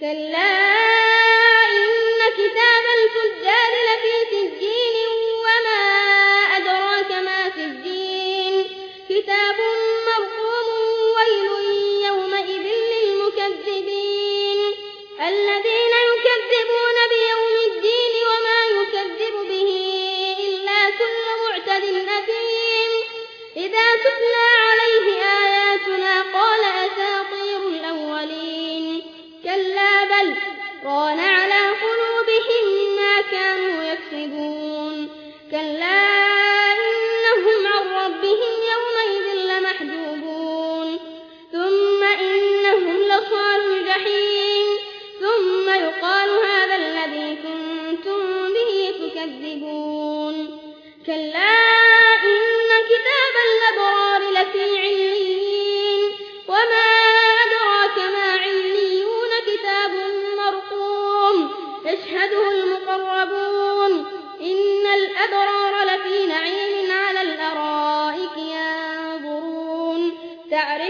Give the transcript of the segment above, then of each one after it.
كلا إن كتاب الفجار لفي سجين وما أدراك ما سجين. كتاب مرقوم ويل يومئذ للمكذبين. الذي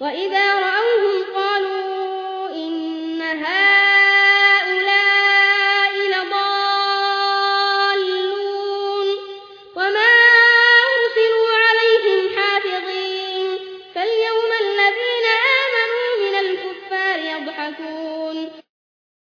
وإذا